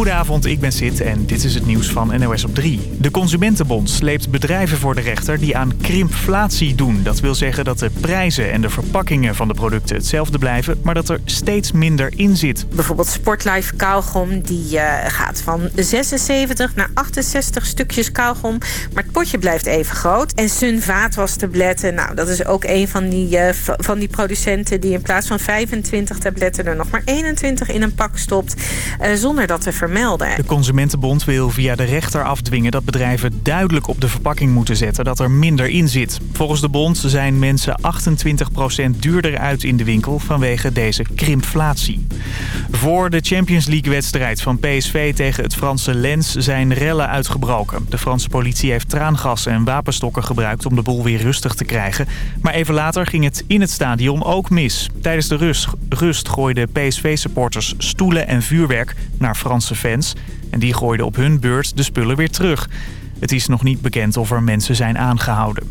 Goedenavond, ik ben Sid en dit is het nieuws van NOS op 3. De Consumentenbond sleept bedrijven voor de rechter die aan krimpflatie doen. Dat wil zeggen dat de prijzen en de verpakkingen van de producten hetzelfde blijven... maar dat er steeds minder in zit. Bijvoorbeeld Sportlife kauwgom, die uh, gaat van 76 naar 68 stukjes kauwgom. Maar het potje blijft even groot. En Sun vaatwastabletten, nou dat is ook een van die, uh, van die producenten... die in plaats van 25 tabletten er nog maar 21 in een pak stopt... Uh, zonder dat te De Consumentenbond wil via de rechter afdwingen dat bedrijven duidelijk op de verpakking moeten zetten dat er minder in zit. Volgens de bond zijn mensen 28% duurder uit in de winkel vanwege deze krimpflatie. Voor de Champions League wedstrijd van PSV tegen het Franse Lens zijn rellen uitgebroken. De Franse politie heeft traangas en wapenstokken gebruikt om de boel weer rustig te krijgen. Maar even later ging het in het stadion ook mis. Tijdens de rust, rust gooiden PSV-supporters stoelen en vuurwerk naar Franse En die gooiden op hun beurt de spullen weer terug. Het is nog niet bekend of er mensen zijn aangehouden.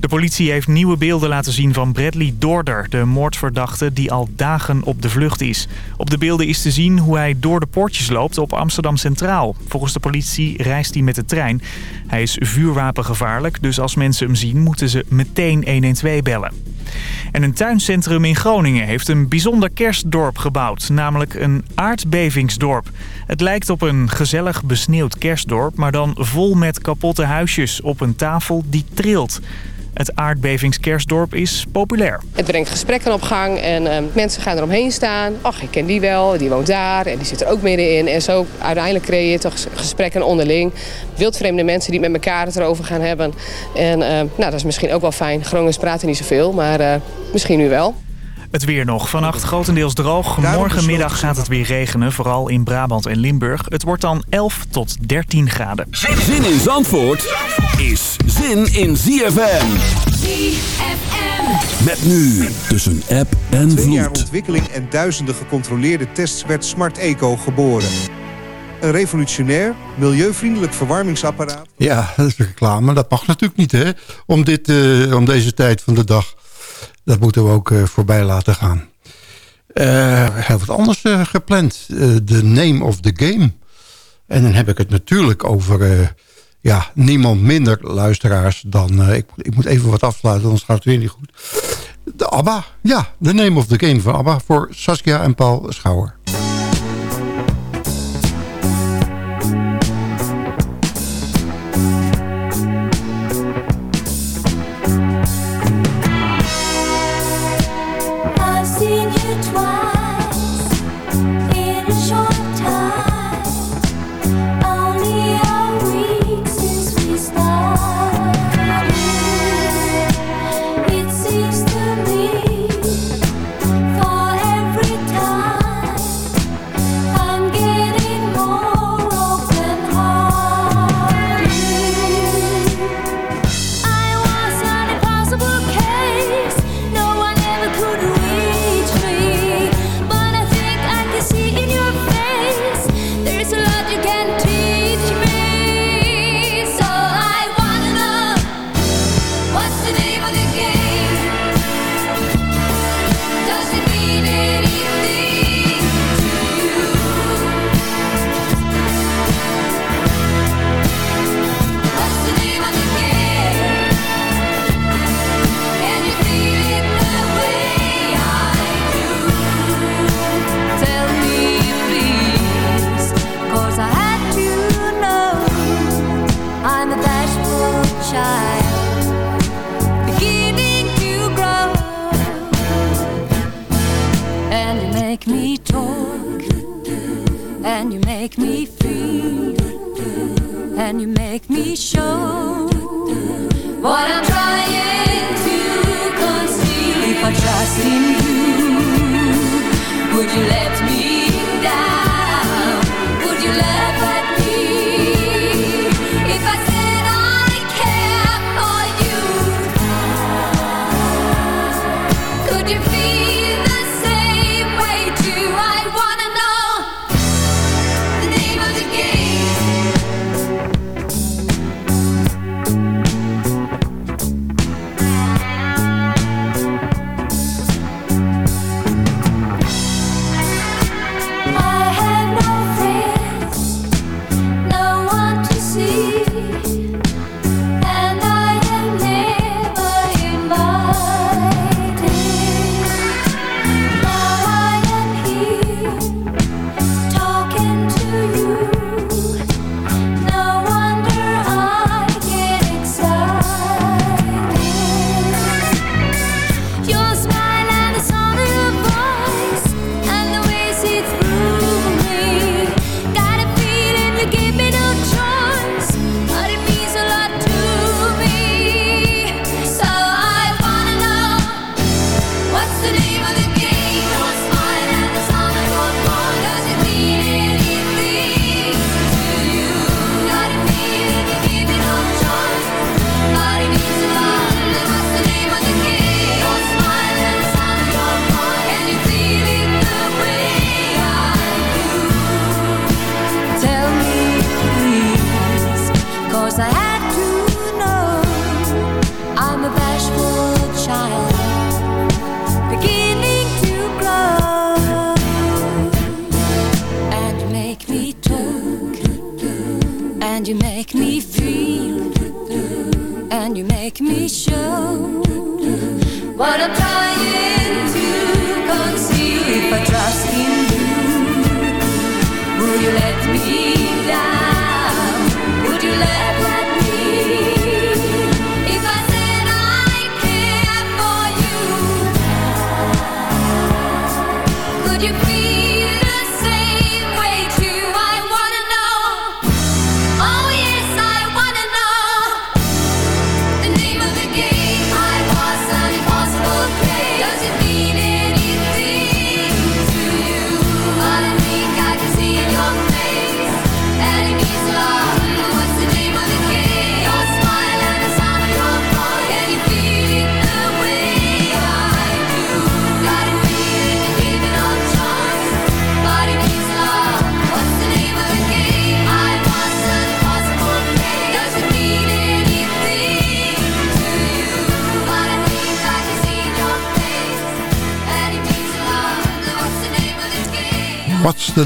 De politie heeft nieuwe beelden laten zien van Bradley Dorder, de moordverdachte die al dagen op de vlucht is. Op de beelden is te zien hoe hij door de poortjes loopt op Amsterdam Centraal. Volgens de politie reist hij met de trein. Hij is vuurwapengevaarlijk, dus als mensen hem zien moeten ze meteen 112 bellen. En een tuincentrum in Groningen heeft een bijzonder kerstdorp gebouwd. Namelijk een aardbevingsdorp. Het lijkt op een gezellig besneeuwd kerstdorp... maar dan vol met kapotte huisjes op een tafel die trilt. Het aardbevingskerstdorp is populair. Het brengt gesprekken op gang en uh, mensen gaan eromheen staan. Ach, ik ken die wel, die woont daar en die zit er ook middenin. En zo uiteindelijk creëer je toch gesprekken onderling. Wildvreemde mensen die met elkaar het erover gaan hebben. En uh, nou, dat is misschien ook wel fijn. Groningers praten niet zoveel, maar uh, misschien nu wel. Het weer nog. Vannacht grotendeels droog. Morgenmiddag gaat het weer regenen, vooral in Brabant en Limburg. Het wordt dan 11 tot 13 graden. Zin in Zandvoort is zin in ZFM. ZFM. Met nu tussen app en vloed. Twee jaar ontwikkeling en duizenden gecontroleerde tests werd Smart Eco geboren. Een revolutionair, milieuvriendelijk verwarmingsapparaat. Ja, dat is reclame. Dat mag natuurlijk niet, hè? Om, dit, uh, om deze tijd van de dag. Dat moeten we ook uh, voorbij laten gaan. Uh, heel wat anders uh, gepland. The name of the game. En dan heb ik het natuurlijk over ja, niemand minder luisteraars dan... ik, ik moet even wat afsluiten, anders gaat het weer niet goed. De ABBA, ja, The name of the game van ABBA... voor Saskia en Paul Schouwer.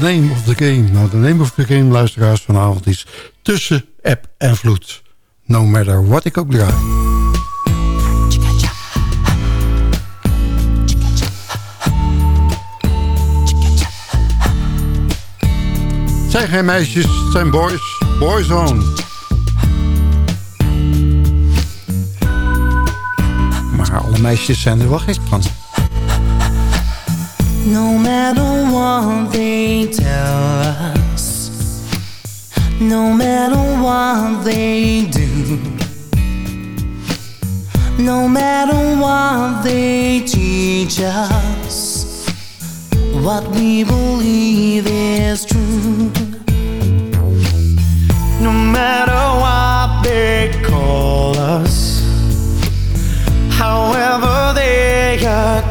Name of the game? Nou, de name of the game, luisteraars, vanavond is tussen app en vloed. No matter what ik ook draai. Het zijn geen meisjes, het zijn boys. Boyzone. Maar alle meisjes zijn er wel gek van. No matter what they tell us, no matter what they do, no matter what they teach us, what we believe is true. No matter what they call us, however they attack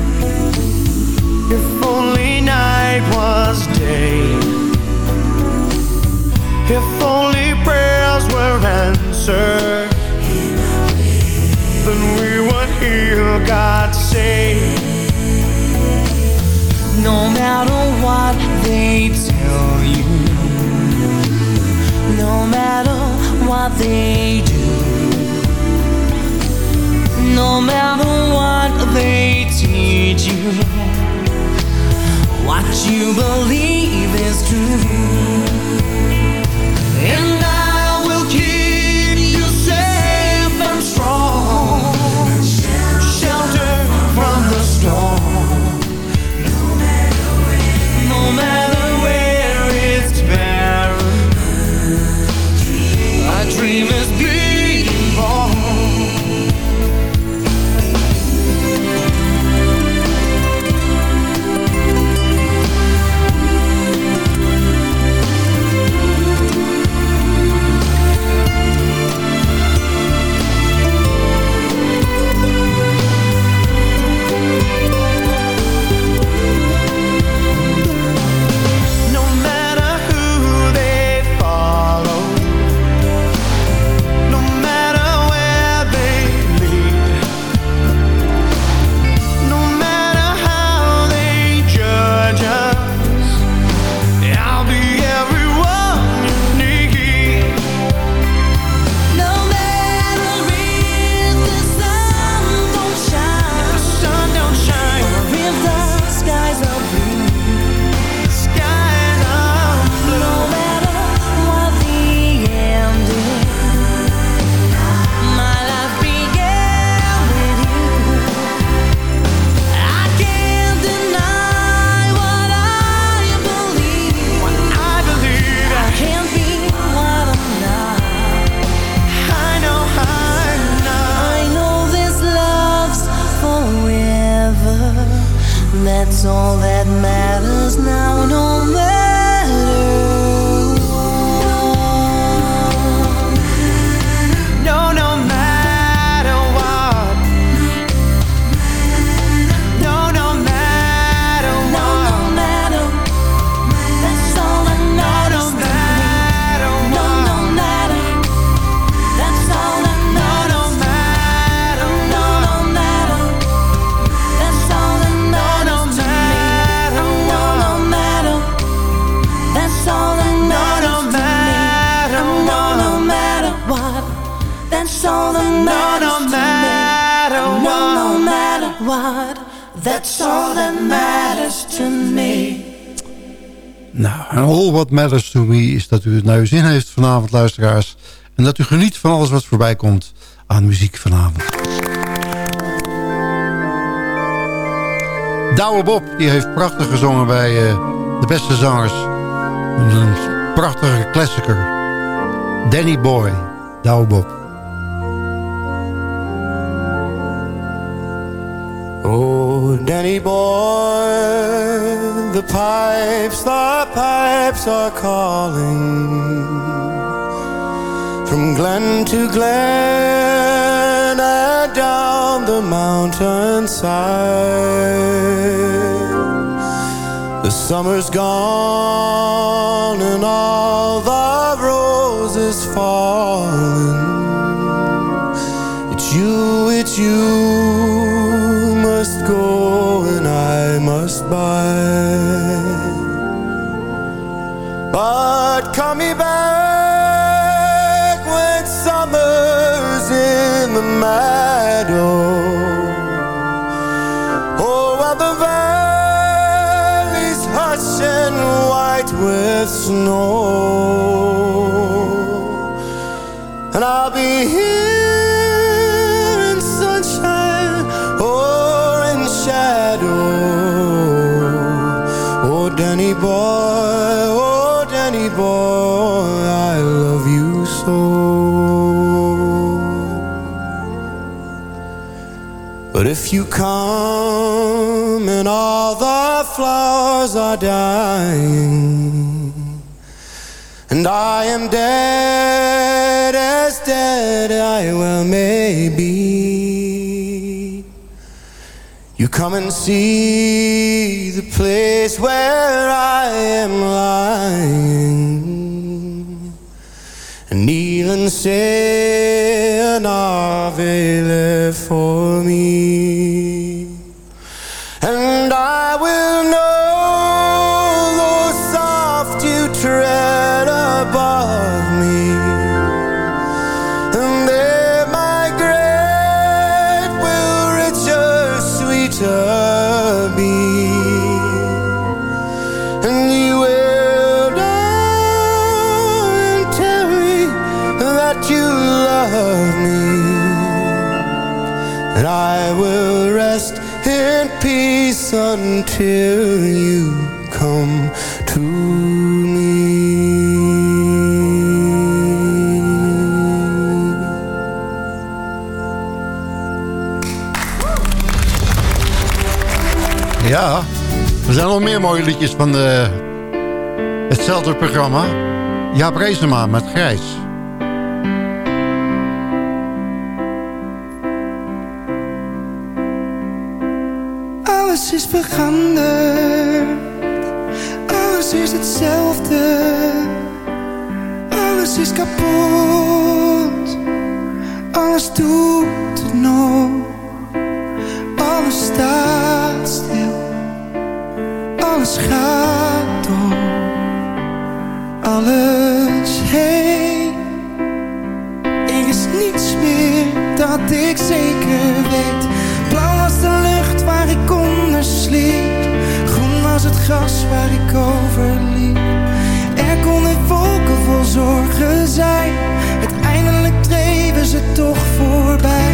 If only night was day. If only prayers were answered Then we would hear God say No matter what they tell you No matter what they do no matter what they teach you, what you believe is true. That's all that matters now, no That's all that matters to me. Nou, all what matters to me is dat u het naar uw zin heeft vanavond, luisteraars. En dat u geniet van alles wat voorbij komt aan muziek vanavond. Douwe Bob, die heeft prachtig gezongen bij eh, de beste zangers. Een prachtige klassieker. Danny Boy, Douwe Bob. Danny boy, the pipes, the pipes are calling from glen to glen and down the mountainside. The summer's gone and all the roses falling. It's you, it's you buy. But call me back when summer's in the meadow. Oh, while the valley's hush and white with snow. And I'll be here you come and all the flowers are dying. And I am dead as dead I well may be. You come and see the place where I am lying. And kneel and say an Ave for me until you come to me. Ja, er zijn nog meer mooie liedjes van de, hetzelfde programma. Jaap Reesema met Grijs. Veranderd. Alles is hetzelfde. Alles is kapot. Alles doet het nog. Alles staat stil. Alles gaat door. Alles heen. Er is niets meer dat ik zeker weet. Ik onder sliep. Groen was het gras waar ik over liep. Er konden wolken vol zorgen zijn. Uiteindelijk dreven ze toch voorbij.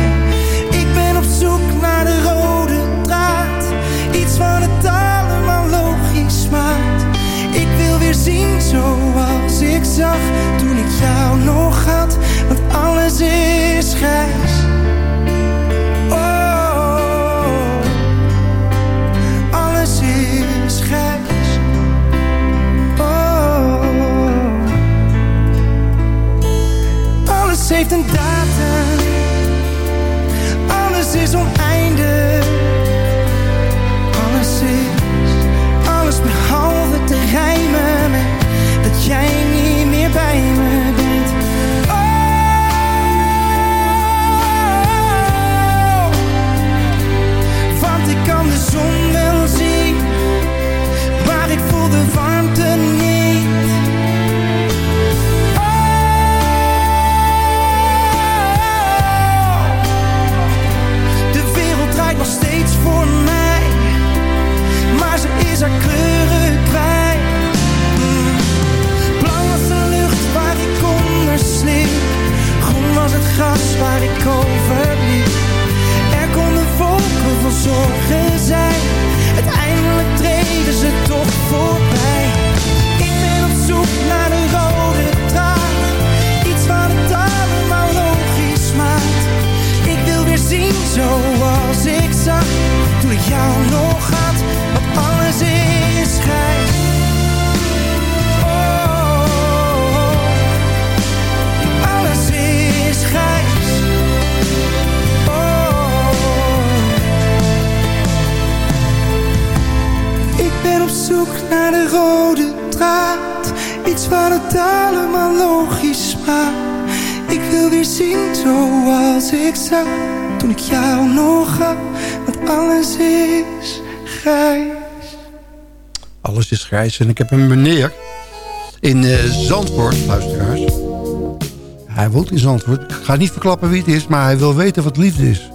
Ik ben op zoek naar de rode draad. Iets wat het allemaal logisch maakt. Ik wil weer zien zoals ik zag toen ik jou nog had. Want alles is Grijs. En ik heb een meneer in eh, Zandvoort, luisteraars. Hij woont in Zandvoort. Ik ga niet verklappen wie het is, maar hij wil weten wat liefde is.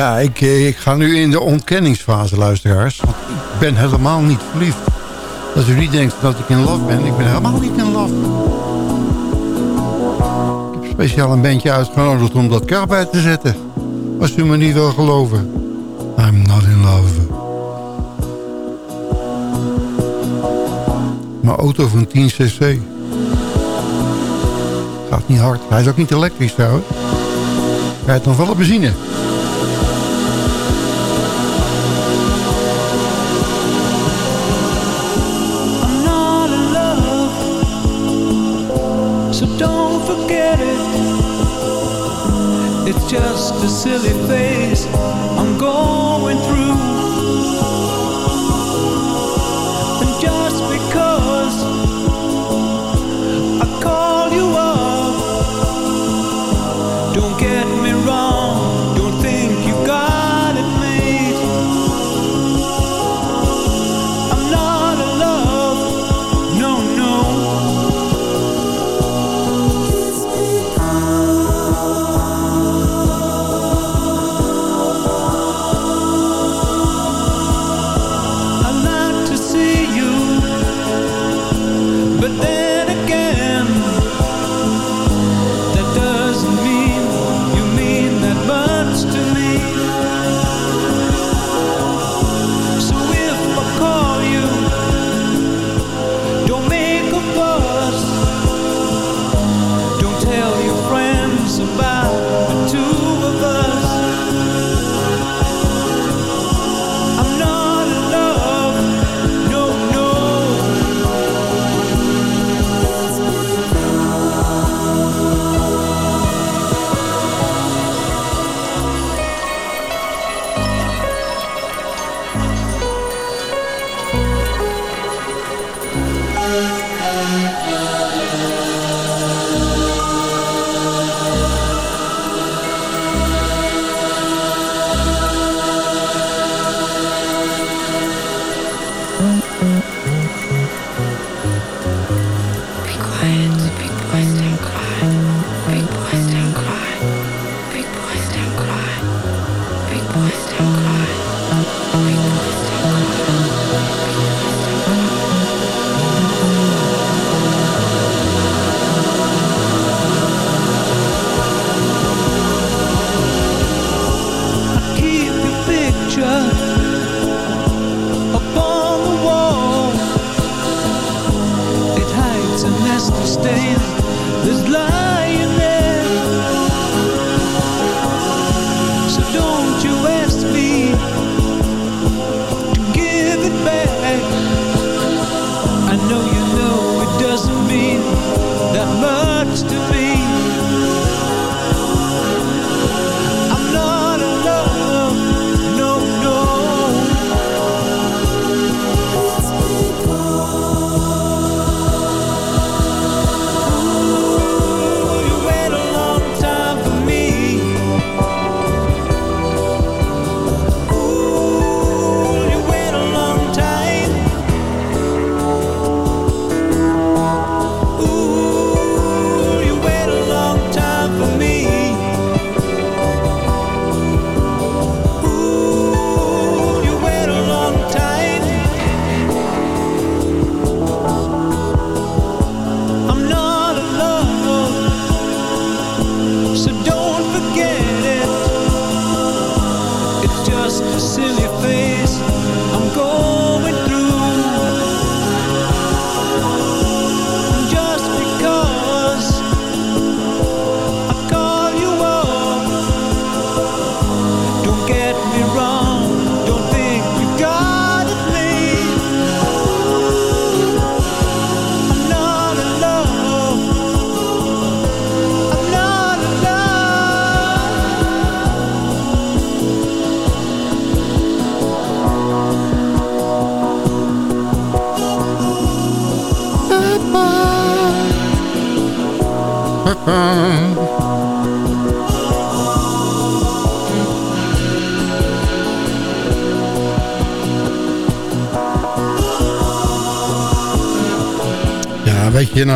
Ja, ik, eh, ik ga nu in de ontkenningsfase, luisteraars. Want ik ben helemaal niet verliefd. Dat u niet denkt dat ik in love ben, ik ben helemaal niet in love. Ik heb speciaal een bandje uitgenodigd om dat kaart te zetten. Als u me niet wil geloven. I'm not in love. Mijn auto van 10 cc. Gaat niet hard. Hij is ook niet elektrisch trouwens. Hij rijdt nog wel op benzine. silly thing.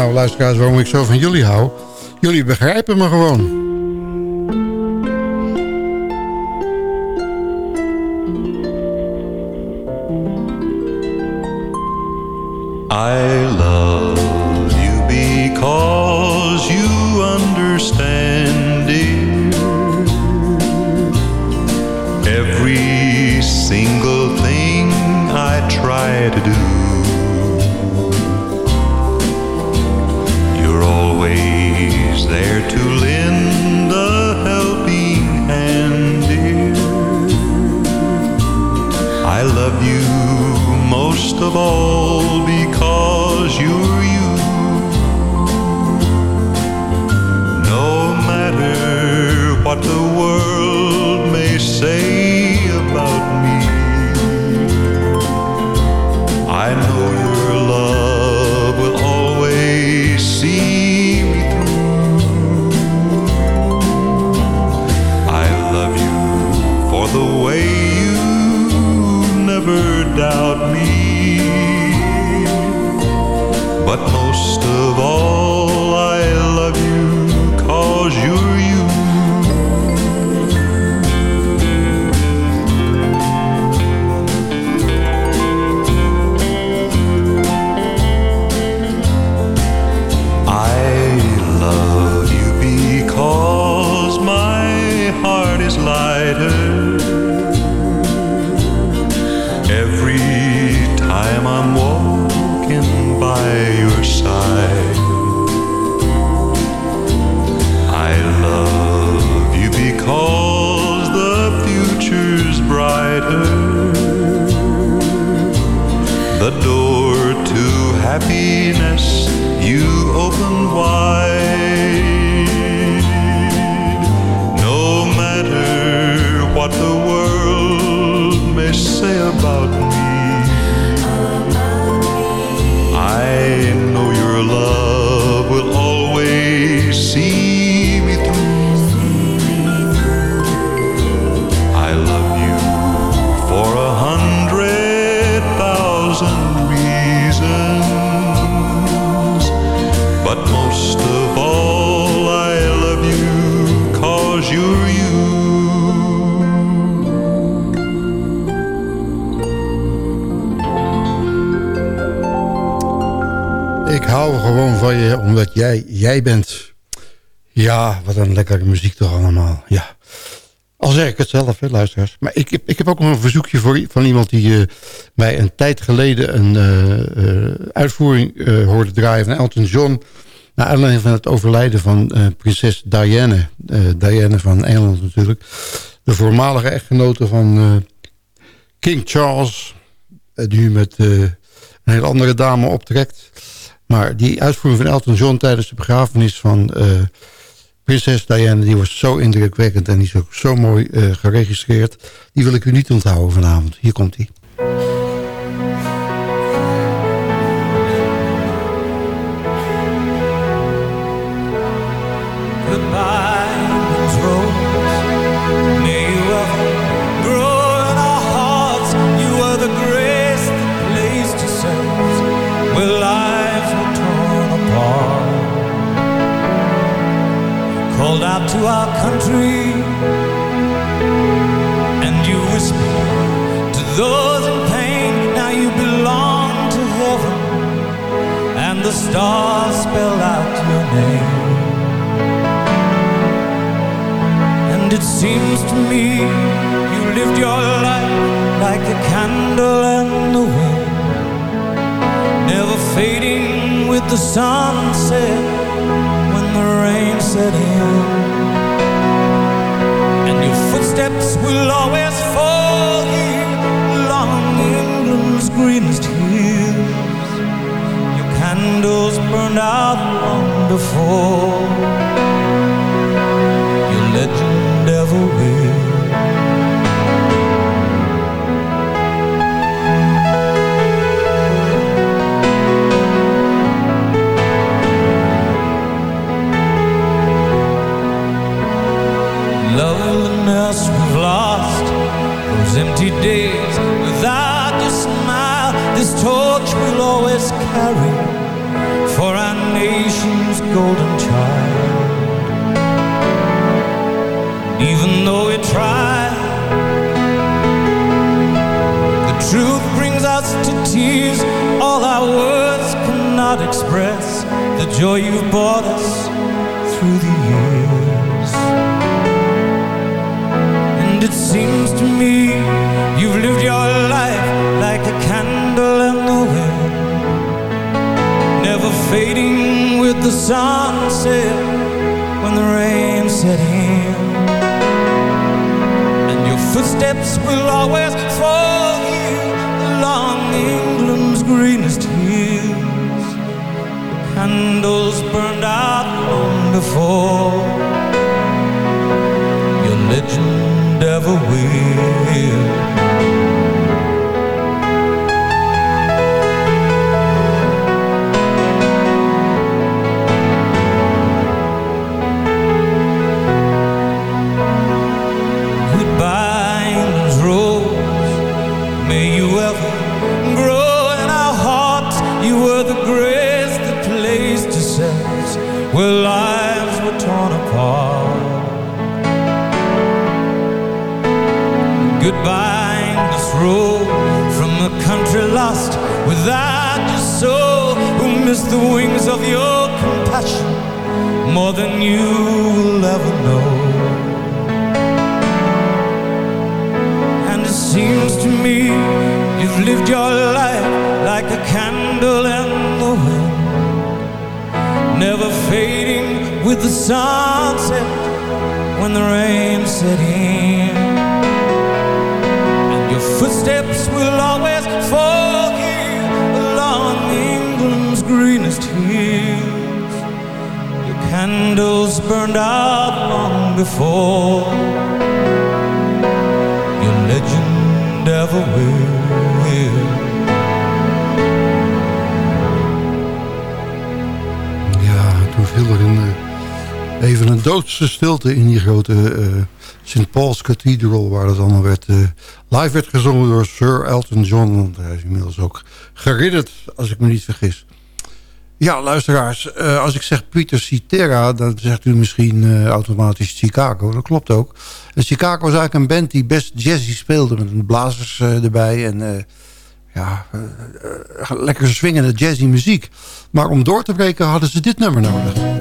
nou, luisteraars, waarom ik zo van jullie hou. Jullie begrijpen me gewoon. I love you because you understand, dear Every single thing I try to do always there to lend a helping hand, dear. I love you most of all because you. But most of all, I love you cause you're 很晚。Jij bent. Ja, wat een lekkere muziek toch allemaal. Ja. Al zeg ik het zelf, luisteraars. Maar ik, ik heb ook nog een verzoekje voor, van iemand die eh, mij een tijd geleden een eh, eh, uitvoering hoorde draaien van Elton John. Naar aanleiding van het overlijden van prinses Diane. Diane van Engeland natuurlijk. De voormalige echtgenote van King Charles. die nu met een hele andere dame optrekt. Maar die uitvoering van Elton John tijdens de begrafenis van eh, prinses Diana... die was zo indrukwekkend en die is ook zo mooi eh, geregistreerd. Die wil ik u niet onthouden vanavond. Hier komt hij. To our country and you whisper to those in pain. Now you belong to heaven and the stars spell out your name. And it seems to me you lived your life like a candle in the wind, never fading with the sunset when the rain set in. Footsteps will always fall here along England's greenest hills. Your candles burned out long before your legend We've lost, those empty days without your smile. This torch we'll always carry for our nation's golden child. Even though we try, the truth brings us to tears. All our words cannot express the joy you've brought us through the years. Seems to me you've lived your life like a candle in the wind, never fading with the sunset when the rain set in. And your footsteps will always fall here along England's greenest hills. the Candles burned out long before doodse stilte in die grote eh, St. Paul's Cathedral... waar het allemaal werd, eh, live werd gezongen door Sir Elton John. Hij is inmiddels ook geridderd, als ik me niet vergis. Ja, luisteraars, eh, als ik zeg Pieter Cetera... dan zegt u misschien automatisch Chicago. Dat klopt ook. En Chicago was eigenlijk een band die best jazzy speelde... met blazers erbij en... ja, lekker swingende jazzy muziek. Maar om door te breken hadden ze dit nummer nodig.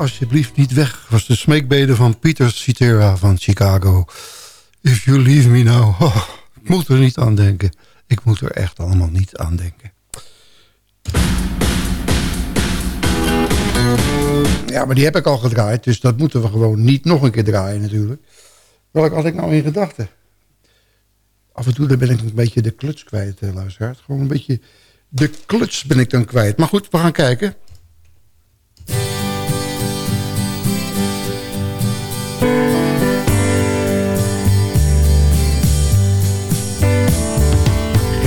Alsjeblieft niet weg, was de smeekbede van Peter Cetera van Chicago. If you leave me now. Oh, ik moet er niet aan denken. Ik moet er echt allemaal niet aan denken. Ja, maar die heb ik al gedraaid, dus dat moeten we gewoon niet nog een keer draaien natuurlijk. Welk had ik nou in gedachten? Af en toe dan ben ik een beetje de kluts kwijt, eh, luisteraars. Gewoon een beetje de kluts ben ik dan kwijt. Maar goed, we gaan kijken.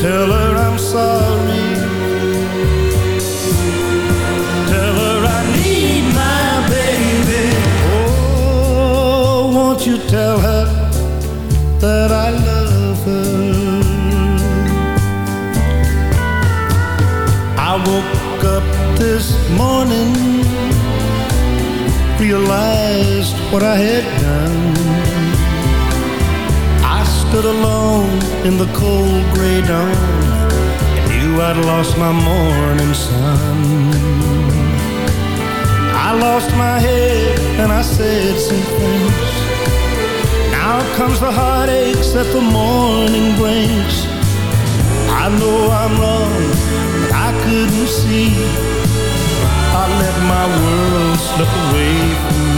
Tell her I'm sorry. Tell her I need my baby. Oh, won't you tell her that I love her? I woke up this morning, realized what I had done. I stood alone in the cold gray dawn and knew I'd lost my morning sun. I lost my head and I said some things. Now comes the heartaches that the morning brings. I know I'm wrong, but I couldn't see. I let my world slip away from me.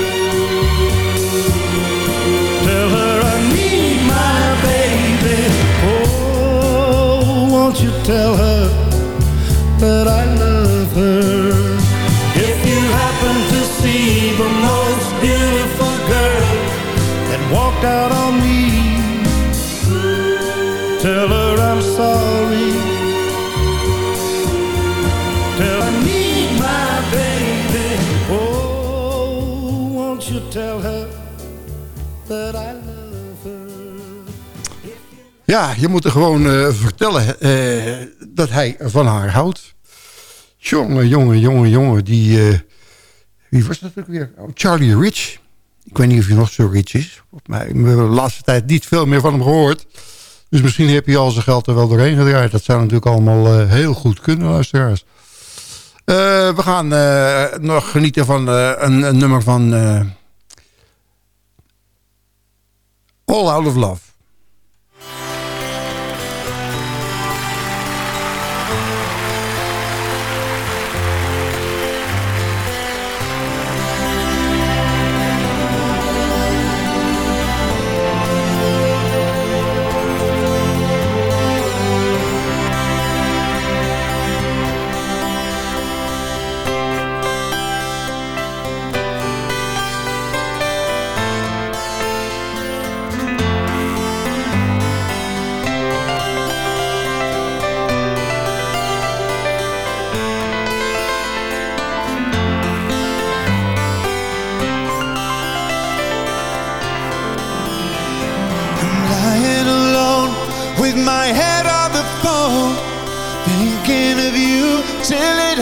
Won't you tell her that I love her? If you happen to see the most beautiful girl that walked out on me, tell her I'm sorry. Ja, je moet er gewoon uh, vertellen uh, dat hij van haar houdt. Jongen, jongen, jongen, jongen. Die, uh, wie was dat ook weer? Oh, Charlie Rich. Ik weet niet of hij nog zo rich is. Maar we hebben de laatste tijd niet veel meer van hem gehoord. Dus misschien heb je al zijn geld er wel doorheen gedraaid. Dat zou natuurlijk allemaal heel goed kunnen, luisteraars. we gaan nog genieten van een, nummer van... All Out of Love.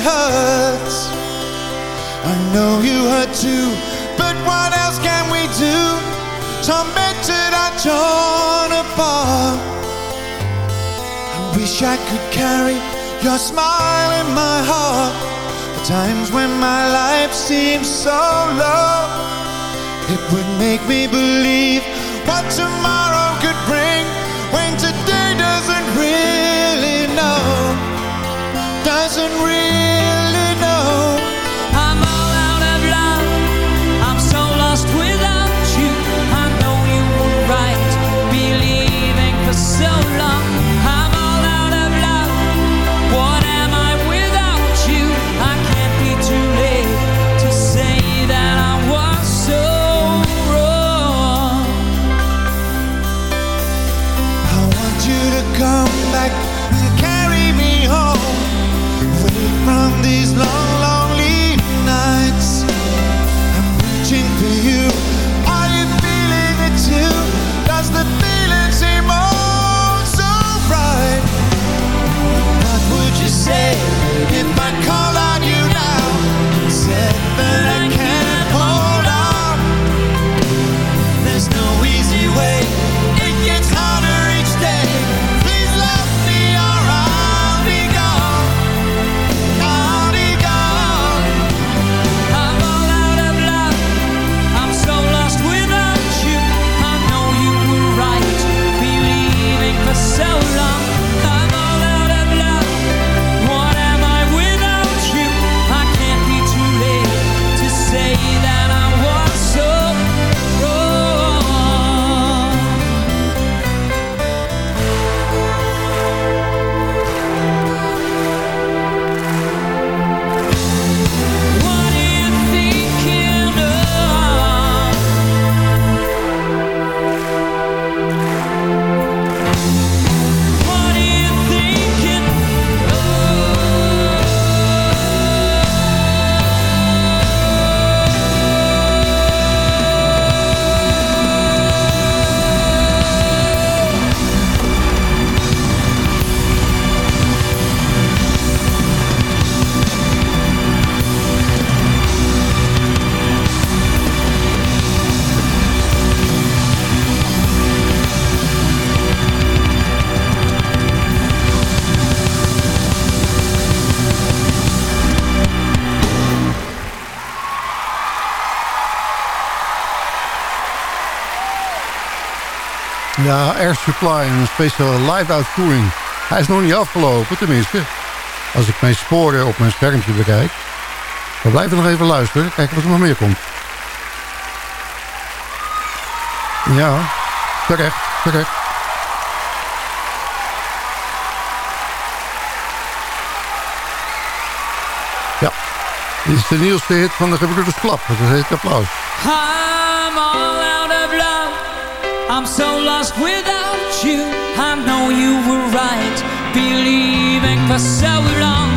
Hurts. I know you hurt too, but what else can we do? Tormented and torn apart. I wish I could carry your smile in my heart. The times when my life seems so low, it would make me believe what tomorrow could bring when today doesn't really know doesn't really Ja, Air Supply en een speciale live-out. Hij is nog niet afgelopen, tenminste. Als ik mijn sporen op mijn schermpje bekijk. We blijven nog even luisteren, kijken wat er nog meer komt. Ja, terecht, terecht. Ja, dit is de nieuwste hit van de Gebroeders Klap. Dat applaus. I'm all out of. I'm so lost without you. I know you were right. Believing for so long.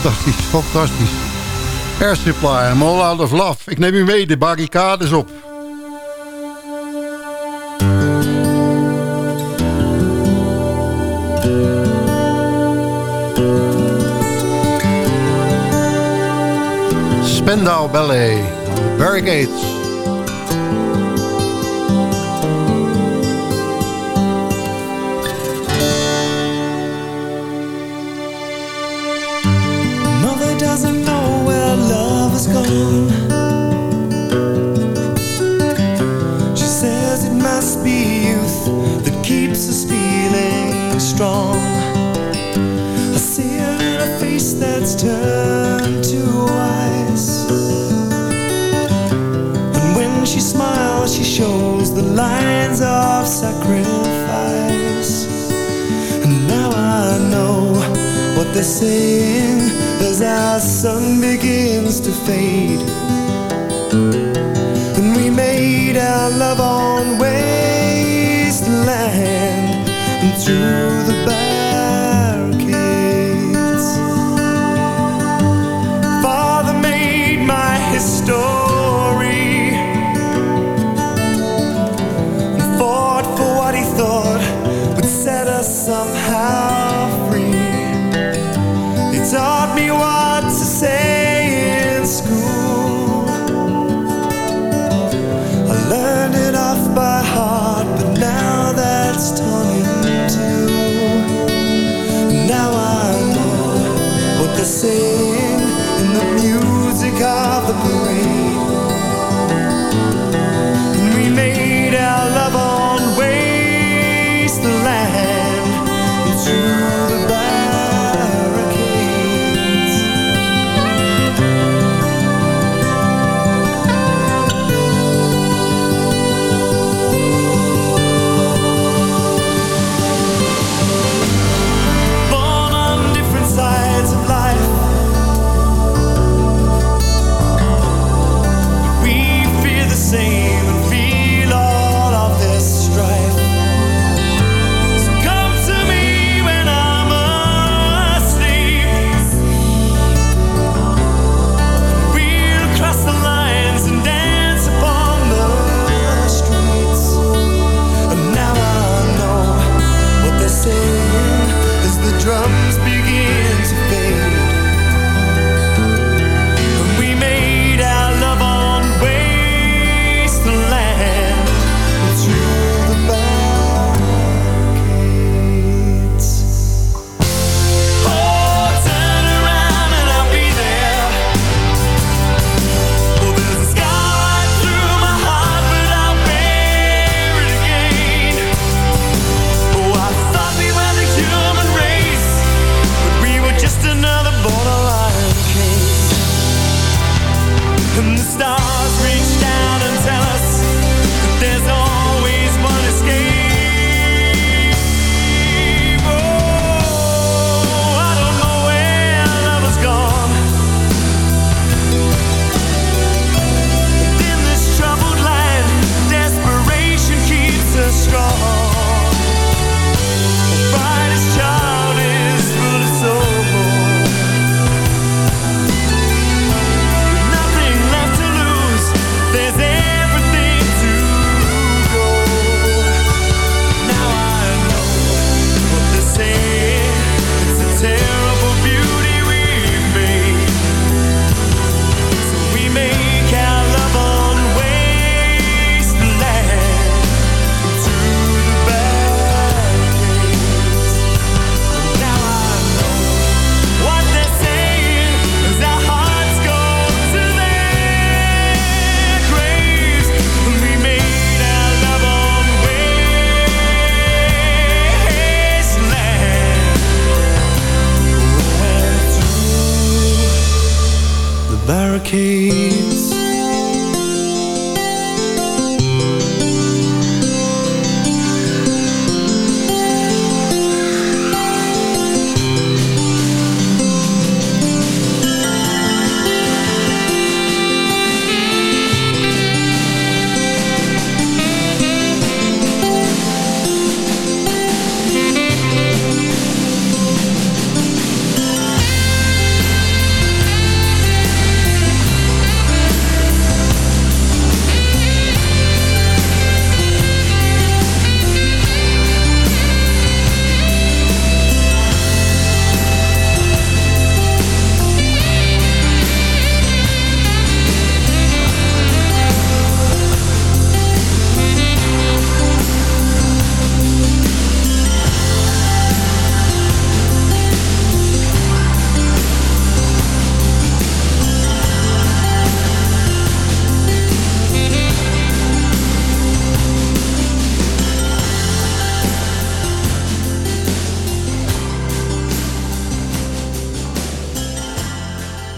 fantastisch, fantastisch. Air Supply, I'm all out of love. Ik neem u mee de barricades op. Spendau Ballet, Barricades. sacrifice. And now I know what they're saying as our sun begins to fade. And we made our love on. we made our love on you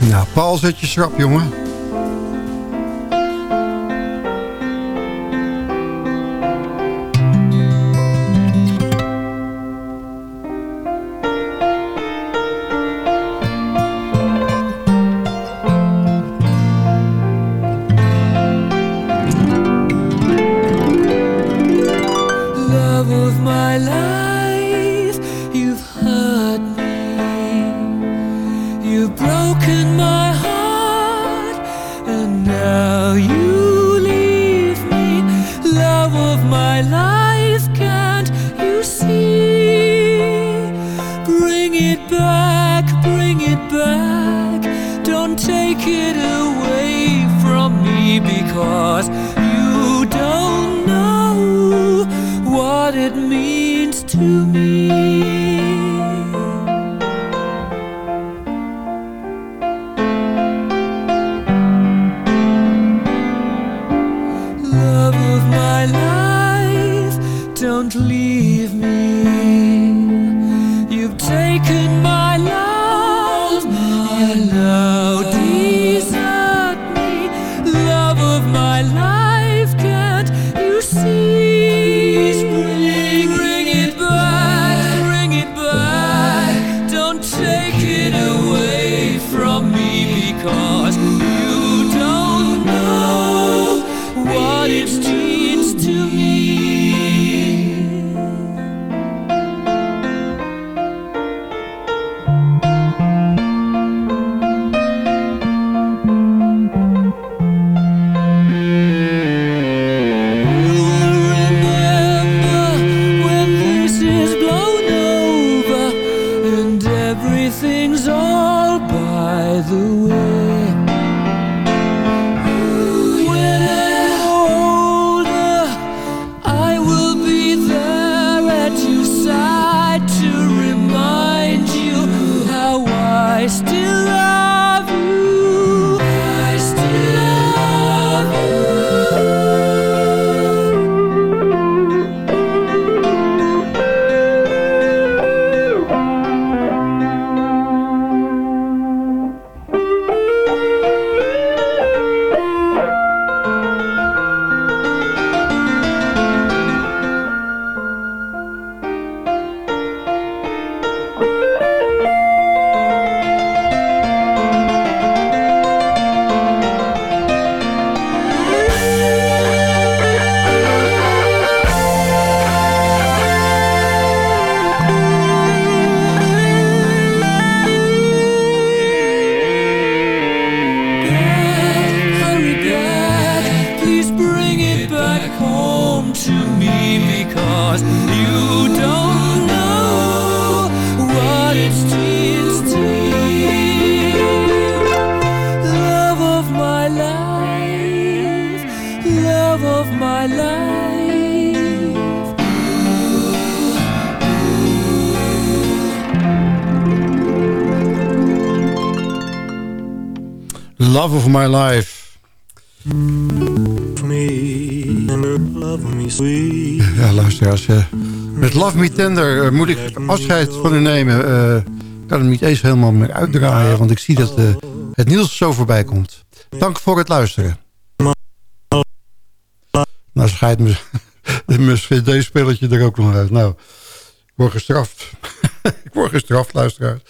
Ja, Paul, zet je schrap, jongen. Me Tender eh, moet ik afscheid van u nemen. Eh, kan hem niet eens helemaal meer uitdraaien... want ik zie dat eh, het nieuws zo voorbij komt. Dank voor het luisteren. Nou, schijt me mijn cd-spelletje er ook nog uit. Nou, ik word gestraft. ik word gestraft, luisteraars.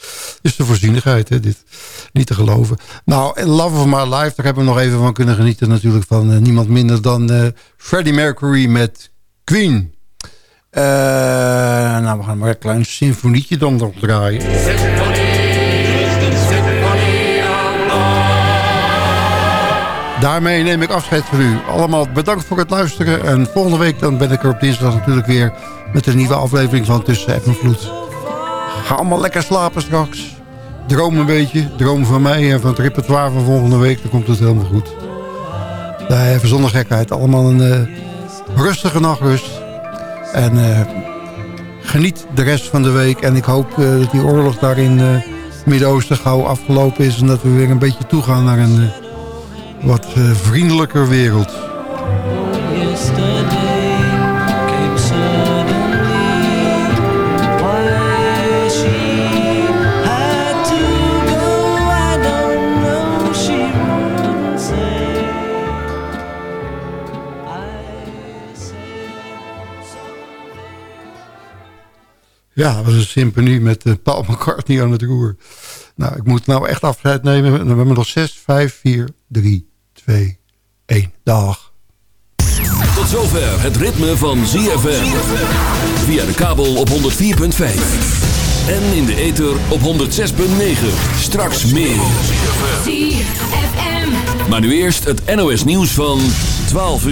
Is de voorzienigheid, hè, dit. Niet te geloven. Nou, Love of My Life, daar hebben we nog even van kunnen genieten natuurlijk... van niemand minder dan eh, Freddie Mercury met Queen. Eh, nou, we gaan maar een klein symfonietje dan erop draaien. Daarmee neem ik afscheid van u. Allemaal bedankt voor het luisteren. En volgende week dan ben ik er op dinsdag natuurlijk weer... met een nieuwe aflevering van Tussen App Vloed. Ga allemaal lekker slapen straks. Droom een beetje. Droom van mij en van het repertoire van volgende week. Dan komt het helemaal goed. Ja, even zonder gekheid. Allemaal een eh, rustige nachtrust. En eh, geniet de rest van de week. En ik hoop eh, dat die oorlog daar in het Midden-Oosten gauw afgelopen is. En dat we weer een beetje toegaan naar een eh, wat eh, vriendelijker wereld. Ja, dat was een symfonie met uh, Paul McCartney aan het roer. Nou, ik moet nou echt afscheid nemen. We hebben nog 6, 5, 4, 3, 2, 1. Dag. Tot zover het ritme van ZFM. Via de kabel op 104.5. En in de ether op 106.9. Straks meer. ZFM. Maar nu eerst het NOS nieuws van 12 uur.